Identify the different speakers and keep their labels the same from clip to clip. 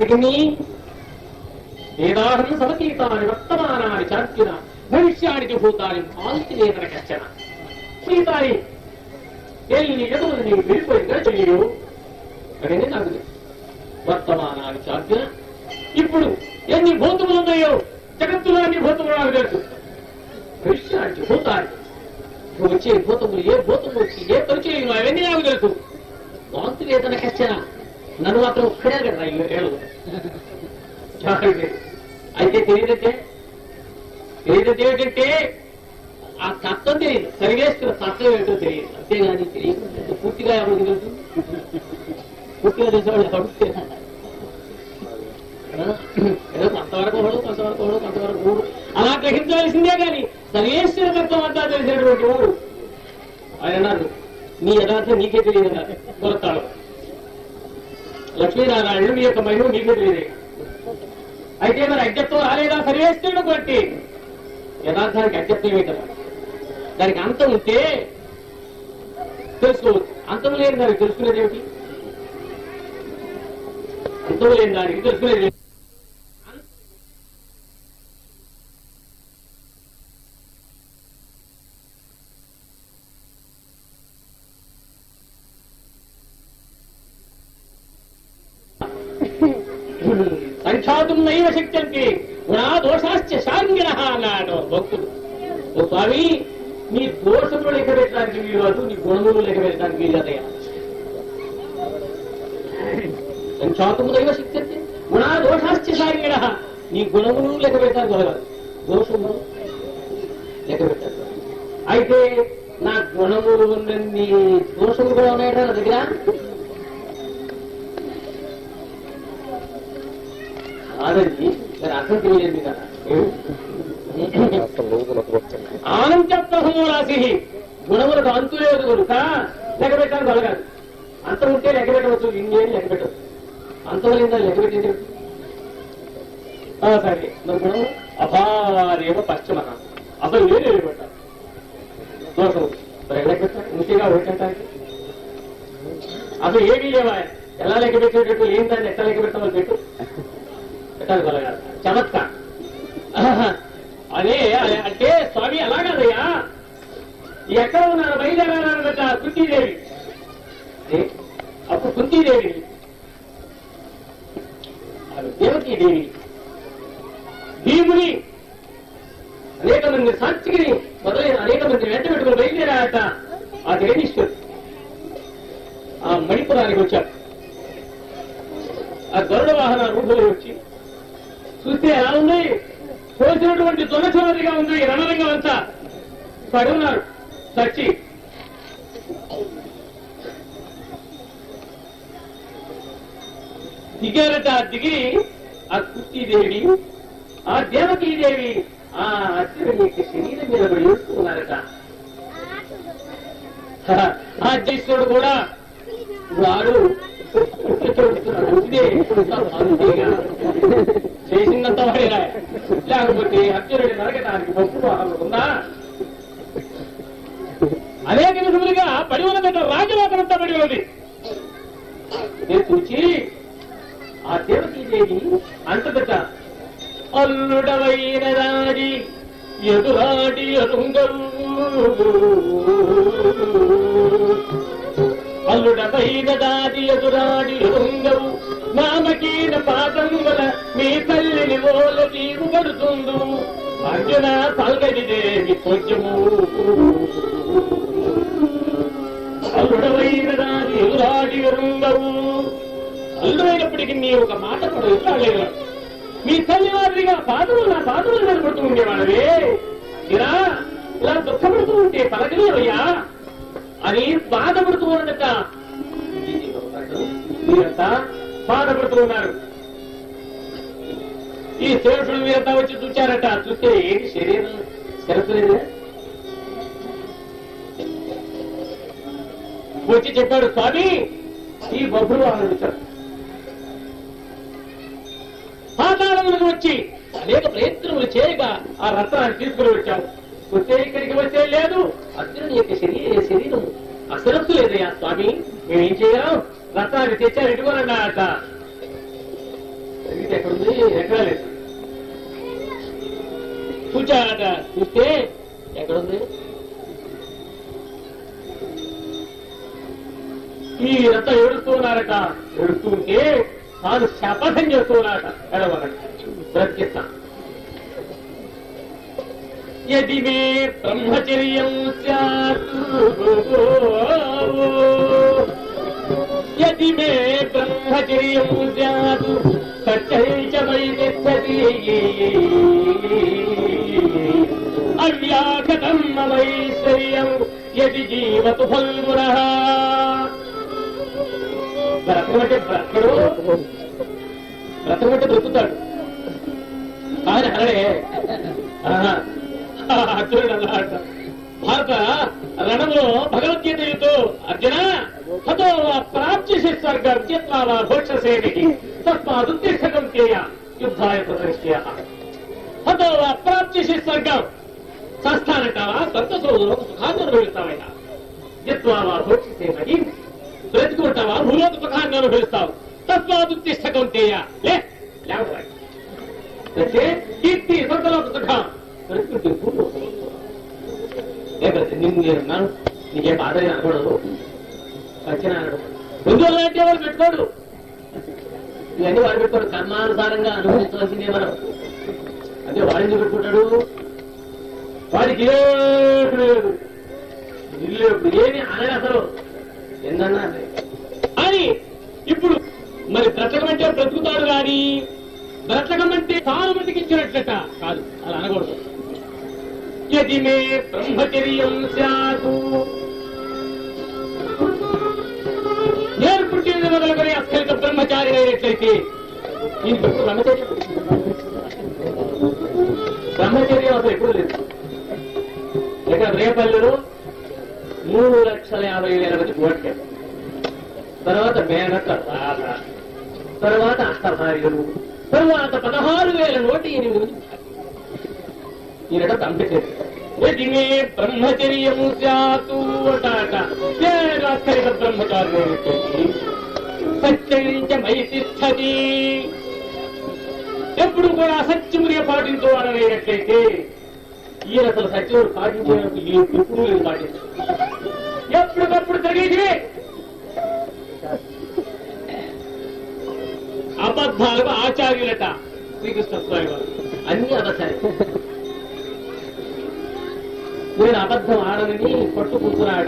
Speaker 1: వీటిని వేదాహం సమతీతాని వర్తమానాన్ని చార్చిన భవిష్యానికి భూతాన్ని మాల్తి లేదన కచ్చన సీతాని ఎల్లి ఎదురు నీవు విడిపోయిందా చెయ్యు అదే నాకు వర్తమానాన్ని చార్చిన ఇప్పుడు ఎన్ని భూతములు ఉన్నాయో? జగత్తులో అన్ని భూతములు నాకు తెలుసు. భవిష్యానికి భూతాన్ని. ఇప్పుడు వచ్చే భూతములు ఏ భూతములు వచ్చి ఏ పరిచయం అవన్నీ నాకు తెలుసు. మాల్తి లేదన కచ్చన నన్ను మాత్రం ఒక్కడే కదా ఏడు జాగ్రత్త. అయితే తెలియదంటే? తెలియదంటే ఏమిటంటే ఆ తత్వం తెలియదు. సరిగేస్తున్న తత్వం ఏంటో తెలియదు. అంతేగాని తెలియదు. పూర్తిగా ఎవరికి తెలుసు? పూర్తిగా తెలిసేవాళ్ళు కడుపుతే ఏదో కొంతవరకు ఒకడు కొంతవరకు ఒకడు కొంతవరకు మూడు అలా గ్రహించవలసిందే కానీ సర్వేశ్వర తత్వం అంతా తెలిసినటువంటి వాడు ఆయన అన్నారు నీ యథార్థం నీకే తెలియదు కొరతాడు లక్ష్మీనారాయణుడు నీ యొక్క మహిమ మీకు తెలియదు. అయితే మరి అజ్ఞత్వం రాలేదా? సర్వేశ్వరుడు బట్టి యథార్థానికి అజ్ఞత్వమే కదా? దానికి అంతం ఉంటే తెలుసుకోవచ్చు అంతం లేని దానికి తెలుసుకునేది ఏమిటి? అంతం లేని దానికి తెలుసుకునేది ఏమిటి? సంఖ్యాతం నైవ శక్తి నా దోషాశ్చ శాంగిన అన్నాడు భక్తుడు ఓ స్వామి నీ దోషములు లెక్క పెట్టడానికి వీలు కాదు నీ గుణములు లెక్క పెట్టడానికి వీలు కదయ్యా సంఖ్యాతం నైవ శక్యంతి. గుణా దోషాశ్చ శాంగిన నీ గుణములు లెక్క పెట్టడానికి కుదరదు దోషములు లెక్క పెట్టారు. అయితే నా గుణములు ఉన్నన్ని దోషములు కూడా ఉన్నాయట నా దగ్గర? కాదండి మరి అర్థం తెలియదు కదా ఆనందప్రహము రాశి గుణములకు అంతు లేదు కనుక లెక్క పెట్టాలి కలగాలి అంతం ఉంటే లెక్క పెట్టవచ్చు ఇంకేం లెక్క పెట్టవచ్చు లేదా లెక్క పెట్టేది సరే. మరి గుణం అపారేమ పశ్చిమ అసలు లేదు లెక్క పెట్టాలి దోషం మరి లెక్క పెట్టాలి ముఖ్యంగా ఒకటంటానికి అసలు ఏమీ లేవా ఎలా లెక్క పెట్టేటట్టు ఏం దాన్ని ఎట్లా లెక్క పెట్టాలో పెట్టు పెట్టాలి చమత్కారం. అదే అంటే స్వామి అలా ఎక్కడ ఉన్నారు బయలుదేరాలన్నట కుంతీదేవి? అప్పుడు కుంతీదేవి? దేవతీదేవి భీముని అనేక మంది సాత్వికిని మొదలైన అనేక మంది వెంట పెట్టుకుని బయలుదేరాడట ఆ దేవీశ్వరు ఆ మణిపురానికి వచ్చారు ఆ గరుడ వాహన రూపంలో వచ్చి చూస్తే ఎలా ఉంది? పోసినటువంటి దొనచోరిగా ఉంది ఈ రణరంగం అంతా. పడున్నారు చచ్చి దిగారట దిగి ఆ కుర్తీదేవి ఆ దేవకీదేవి ఆ అర్జునుడి యొక్క శరీరం మీద పడి ఏడుస్తున్నారట. ఆ జైశ్వరుడు కూడా వారు ఇదే. అంతేగా చేసినంత వాడిరా లేకపోతే అర్జునుడి నరకడానికి పప్పు వాహనం ఉందా? అనేక విధములుగా పడి ఉన్న రాజలోకనంతా పడి ఉన్నది. చూచి ఆ దేవకీదేవి అంతదట అల్లుడవైన రాజి ఎదురాడి అరుంగవు అల్లుడపైన దాది ఎదురాడి ఎరుంగవు నామకీన పాదముల మీ తల్లిని ఓల నీవు పడుతుందు అర్జున పల్గడి దేవి కొంచెము. అల్లుడవైన దాని ఎదురాడి ఉండవు అల్లుడైనప్పటికీ నీ ఒక మాట కూడా ఎదురాలేదు మీ తల్లి వారిగా పాదములు నా పాదములు నిలబడుతూ ఉండేవాడవే. ఇలా ఇలా దుఃఖపడుతూ ఉంటే పలకలేవయ్యా? అని బాధపడుతూ ఉన్నట మీరంతా బాధపడుతూ ఉన్నారు. ఈ శేషుడు మీరంతా వచ్చి చూచారట చూస్తే ఏంటి శరీరం? స్థిరపలేదు వచ్చి చెప్పాడు స్వామి ఈ బొబ్బులు వాళ్ళు పాతాళములకు వచ్చి అనేక ప్రయత్నములు చేయక ఆ రత్నాన్ని తీసుకుని వచ్చాము. వస్తే ఇక్కడికి వచ్చే లేదు. అర్జునుడి యొక్క శరీర శరీరం అసరత్తు లేదయ్యా స్వామి. మేమేం చేయాలి? చేయగలం అది తెచ్చారు ఇటుకోనన్నాడట కీర్తి ఎక్కడుంది ఎక్కడా లేదు. చూచాడట చూస్తే ఎక్కడుంది మీరంతా ఏడుస్తున్నారట. ఏడుస్తుంటే తాను శపథం చేస్తున్నారట. ఎడవరట బ్రతికిస్తా. యది మే బ్రహ్మచర్యం यदि मे మే బ్రహ్మచర్యం స్యాత్ సత్యైచ మై గచ్చతి అవ్యాఘతం మమైశ్వర్యం యది జీవతు ఫల్గుణః బ్రతకమంటే బ్రతకడు బ్రతకమంటే బ్రతుకుతాడు ఆయన అనడే అర్జునుడు అలా అంట భారత రణంలో భగవద్గీత యుద్ధో అర్జున హతో ప్రాప్య స్వర్గం చిత్వా భోక్షసేవికి తస్మాదుద్దిష్టకం చేయ యుద్ధాయ ప్రదర్శ్య హతో అప్రాప్య స్వర్గం సంస్థానంటావా స్వర్గసోదరు సుఖాన్ని అనుభవిస్తావయ్యా జిత్వా భోక్షసేవకి బ్రతుకుంటావా భూలోక సుఖాన్ని అనుభవిస్తావు తస్మాదుద్దిష్టకం చేయ లే లేవరా. అంటే కీర్తి స్వర్గలోక సుఖం బ్రతుకుంటే భూలోక సుఖం. లేకపోతే నిన్ను నేను అన్నాను నీకేం బాధ లేదు అనకూడదు వచ్చిన బంధువులు లాంటి వాడు పెట్టుకోడు ఇవన్నీ వాడు పెట్టుకోడు కర్మానుసారంగా అనుభవించవలసిందే మనం. అదే వాడిని పెట్టుకుంటాడు? వాడికి ఏమి లేదు ఇల్లు ఏమి అనగా అసలు. ఏందన్నా అని ఇప్పుడు మరి బ్రతకమంటే బ్రతుకుతాడు కానీ బ్రతకమంటే తాను బ్రతికించినట్లట కాదు. అలా అనకూడదు. యది మే బ్రహ్మచర్యం సాగు మొదలుకొని బ్రహ్మచారి అయినట్లయితే ఈ బ్రహ్మచర్య. బ్రహ్మచర్యం అసలు ఎప్పుడు లేదు. ఇక రేపల్లిలో మూడు లక్షల యాభై వేల మంది ఓట్లేదు తర్వాత మేనక రాధ తర్వాత అష్టభార్యలు తర్వాత పదహారు వేల నూట ఎనిమిది మంది. ఈయన పంపించేది బ్రహ్మచర్యము జాతూ అటాట నేను అక్కడిక బ్రహ్మచారి సత్యమైతిష్టది మై ఎప్పుడు కూడా అసత్యముగా పాటించవాలనేటట్లయితే ఈయన అసలు సత్యముడు పాటించేందుకు ఎప్పుడు లేదు పాటించు. ఎప్పటికప్పుడు జరిగేది అబద్ధాలకు ఆచార్యులట శ్రీకృష్ణ స్వామి వారు. అన్ని అబద్ధాలు. నేను అబద్ధం ఆడనని పట్టు కూర్చున్నాడు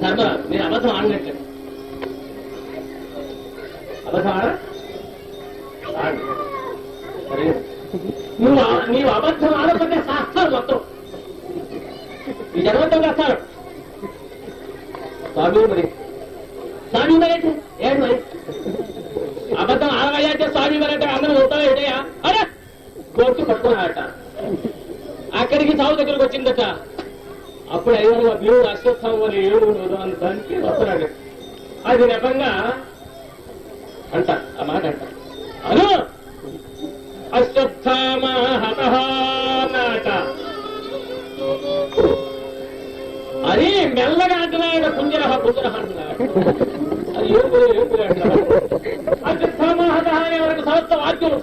Speaker 1: ధర్మరాజు నేను అబద్ధం ఆడినట్లే అబద్ధం ఆడ ఆడు. సరే. నువ్వు ఆ- నీవు అబద్ధం ఆడకపోతే శాస్త్రాలు మొత్తం ఈ జన్మతో కాస్తాడు స్వామి మరి స్వామి మరి ఏంటి? ఏంటి మరి అబద్ధం ఆడవయ్యాటే స్వామి మరి అంటే అందరూ అవుతావా ఏంటయ్యా అరే కోర్టు పట్టుకున్నాడట అక్కడికి చావు దగ్గరకు వచ్చిందట అప్పుడు అయ్యారు దేవుడు అశ్వత్థామ అని ఏడు అని దానికి వస్తున్నాడు అది నెపంగా అంట ఆ మాట అంట. అను! అశ్వత్థామ హతః అని మెల్లగా అంటున్నాడు పుంజరహ పుంజరహ అంటున్నాడు అది ఏడుపులే ఏడుపులే అంటున్నాడు అశ్వత్థామ హతః అనే వరకు సమస్త వాక్యం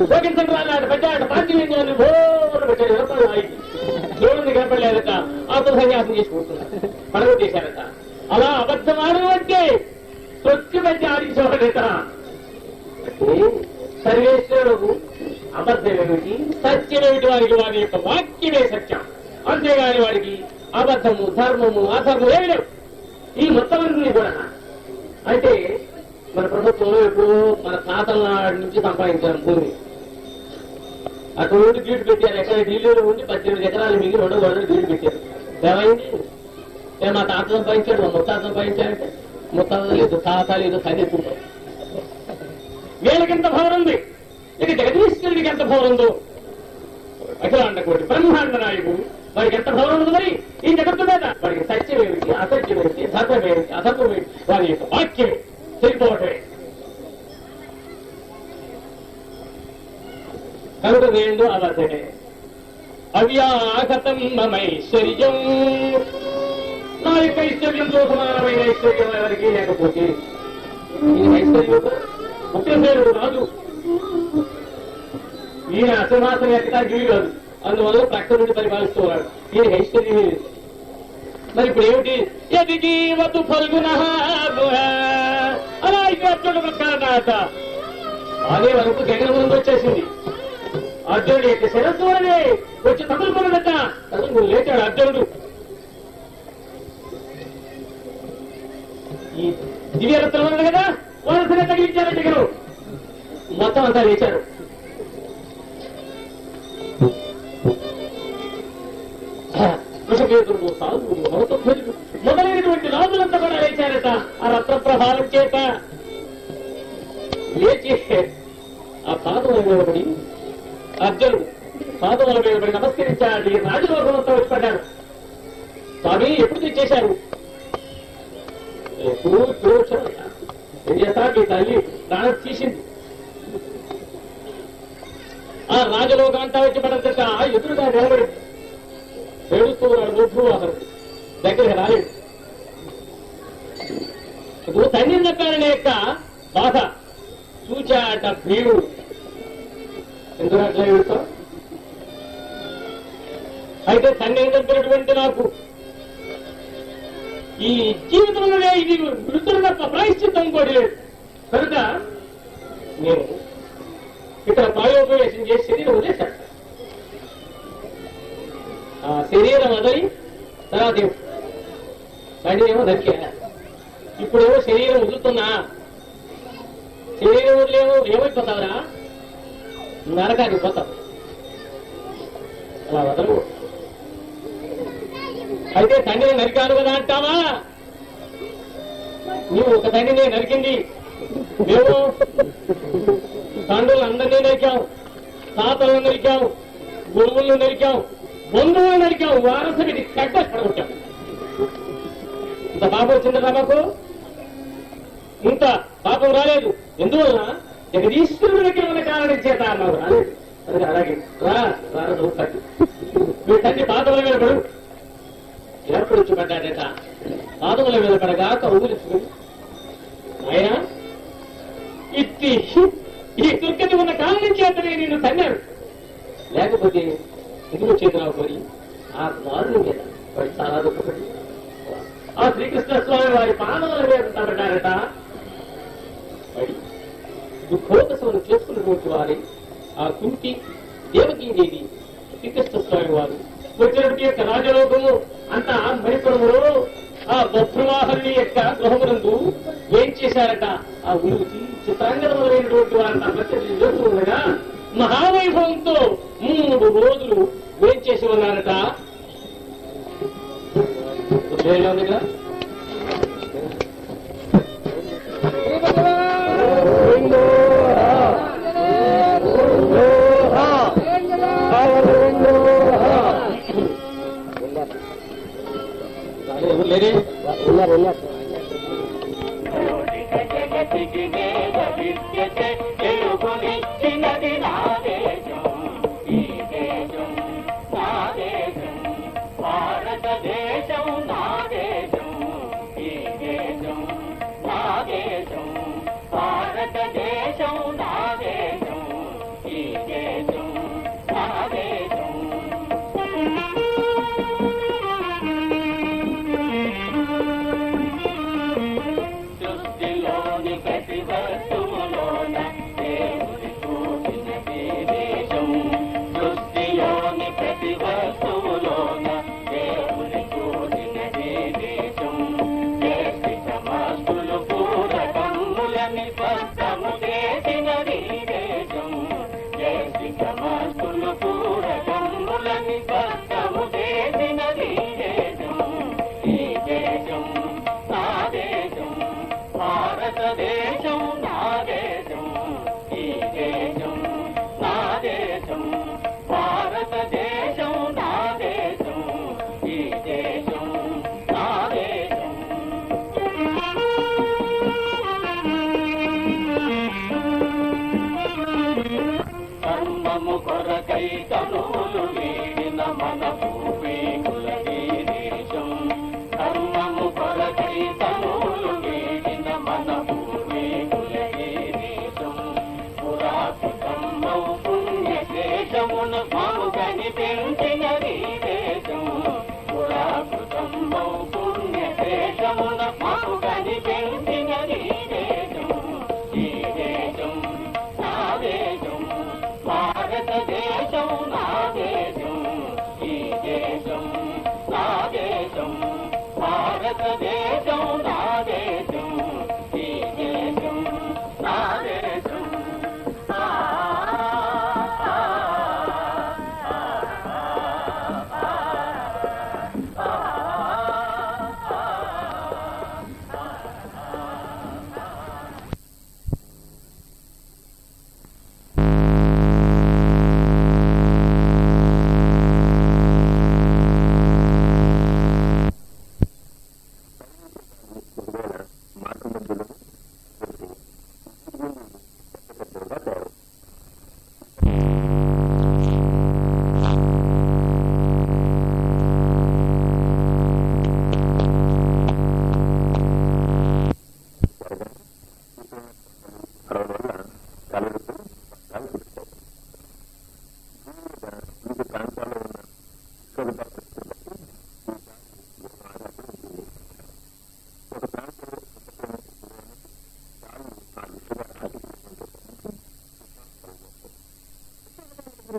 Speaker 1: ఉపయోగించండి అన్నాడు పెట్టాడు పాంచలింగాన్ని భోరు పెట్టాడు ఎవరు దేవుడిని కనపడలేదట ఆత్మ సన్యాసం చేసి పడవ చేశారట వారికి వారి యొక్క వాక్యమే సత్యం. అంతేగాని వాడికి అబద్ధము ధర్మము అధర్మము ఏమి లేవు. ఈ మొత్తం అన్ని కూడా. అంటే మన ప్రభుత్వం ఇప్పుడు మన తాతల నాటి నుంచి సంపాదించారు భూమి. అక్కడ నుండి పెట్టారు ఎక్కడ ఢిల్లీలో ఉండి పద్దెనిమిది ఎకరాలు మిగిలి రెండు వందలు గీడు పెట్టారు ఏమైంది? నేను మా తాత సంపాదించాడు మా ముత్తాత సంపాదించాడంటే? ముత్తాత లేదు తాత లేదు కనెత్తుంటారు వీళ్ళకి ఎంత భవనం ఉంది? ఇక జగదీశ్వరుడికి ఎంత భవనం ఉందో? అఖిలాండ కోటి బ్రహ్మాండ నాయకుడు వారికి ఎంత భవనం ఉంది మరి ఈ జగత్తు మీద వారికి సత్యం ఏమిటి అసత్యం ఏమిటి ధర్మం ఏమిటి అధర్మం ఏమిటి వారి యొక్క వాక్యమే. తెలిపోవటమే కనుక రెండు అబద్ధమే అవ్యాహతం మమైశ్వర్యం. నా యొక్క ఐశ్వర్యంతో సమానమైన ఐశ్వర్యం ఎవరికి లేకపోతే. ఈ ఐశ్వర్యం ఉగ్రసేనుడు రాదు ఈయన అసమాసం ఎక్కడానికి వీలు అందువల్ల ప్రక్క నుండి పరిపాలిస్తున్నాడు ఈయన హెచ్చరి మరి ఇప్పుడు ఏమిటి? ఎదిగీవతు ఫల్గుణ అలా ఇక్కడ అర్జునుడు అదే వరకు గగన ముందు వచ్చేసింది. అర్జునుడు యొక్క శిరస్సు అనే వచ్చి తగులుకున్నదట. తగులుకుని లేచాడు అర్జునుడు. ఈ దివ్యరత్నం ఉన్నది కదా? వలసన తగిలించారు జగను మొత్తం అంతా లేచాడు. వృషభేతుడు సాధువు భరతధ్వజుడు మొదలైనటువంటి రాజులంతా కూడా లేచారట. ఆ రత్న ప్రభావం చేత లేచి ఆ పాదముల నిలబడి పడి అర్జునుడు పాదముల మీద పడి నమస్కరించాడు. ఈ రాజలోకంతో వచ్చి స్వామి ఎప్పుడు తెచ్చేశారు ఏం చేస్తా మీ తల్లి ప్రాణం తీసింది. ఆ రాజలోకం అంతా వచ్చి పడతా ఎదురుగా నిలబడింది. ఏడుస్తూ అతను దగ్గరికి రాలేడు ఇప్పుడు తండ్రి చెప్పారనే యొక్క బాధ. చూచాట భీముడు ఎందుకు అట్లా ఏడుస్తాం అయితే తండ్రి చెప్పినటువంటి నాకు? ఈ జీవితంలోనే ఇది మృతుల యొక్క ప్రాయశ్చిత్తం కూడా లేదు. కనుక నేను ఇక్కడ ప్రాయోపవేశం చేసి శరీరం వదిలేశాను. శరీరం వదిలి తర్వాత బండి ఏమో దక్కా ఇప్పుడు శరీరం వదులుతున్నా శరీరం వదిలేమో ఏమైపోతావురా? నరకానికి పోతావు. అలా వదలవు. అయితే తండ్రిని నరికాను కదా అంటావా? నువ్వు ఒక తండ్రిని నరికింది. మేము తండ్రులు అందరినీ నరికాం తాతలను నరికాం గురువులను నరికాం బంధువులను నరికాం వారసుడికి కట్ట పడగొట్టాం ఇంత పాపం వచ్చిందా మాకు ఇంత పాపం రాలేదు. ఎందువలన జగదీశ్వరుడి దగ్గర ఉన్న కారణం చేత అన్నావు? రాలేదు. అందుకే అలాగే. రా రారదు కట్టు. మీ తండ్రి పాదముల మీద పడు. ఎప్పుడు పాదముల మీద పడగా కౌగులించుకుని ఆయన ఇట్టి ఈ దుర్గతి ఉన్న కారణం చేతనే నేను తన్నాను లేకపోతే ఎందుకు చేతులు పోయి ఆ దారుని మీద వాడు చాలా దుఃఖపడి ఆ శ్రీకృష్ణ స్వామి వారి పాదముల మీద పడ్డారట? వాడి దుఃఖోపశమనం చేసుకున్నటువంటి వారి ఆ కుంటి దేవకీదేవి శ్రీకృష్ణ స్వామి వారు. వచ్చినటువంటి యొక్క రాజలోకము అంత మరిపురములో ఆ బొప్రవాహుని యొక్క గృహమునందు ఏం చేశారట? ఆ ఉరుచి చిత్రాంగనములైనటువంటి వారిని అమర్చలు చేస్తుండగా మహావైభవంతో మూడు రోజులు
Speaker 2: ఉదయమున బాబు కనిపించ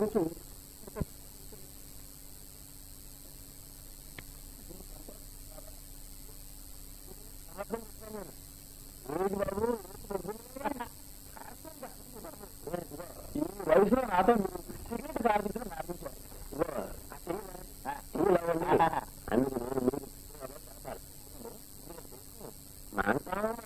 Speaker 2: lucu Mantap,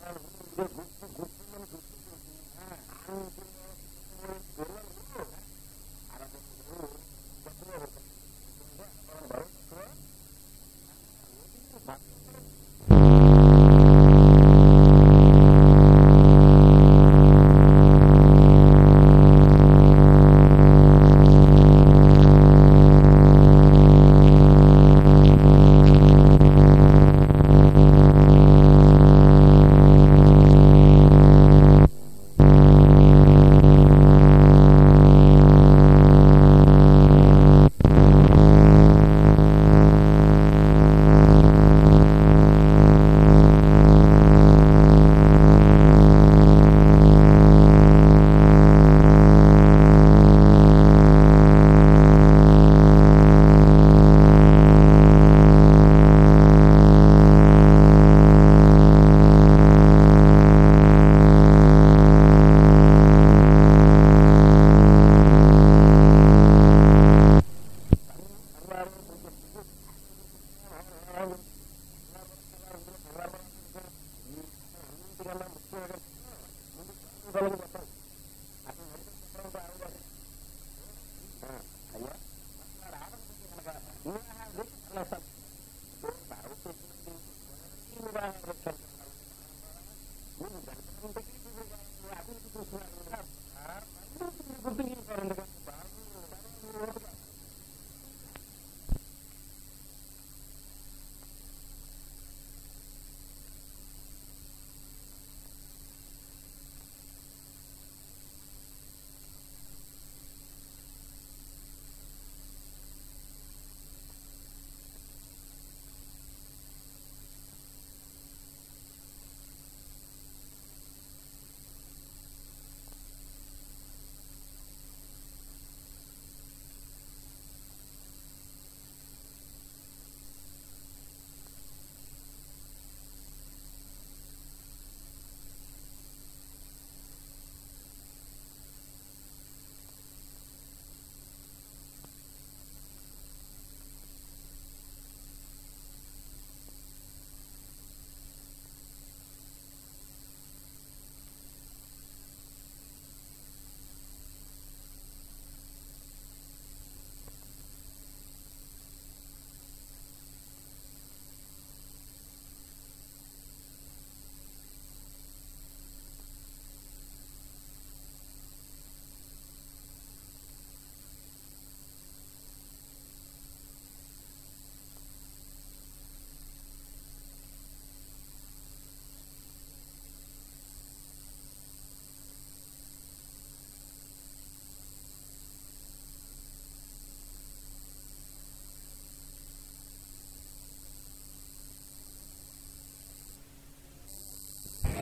Speaker 2: matter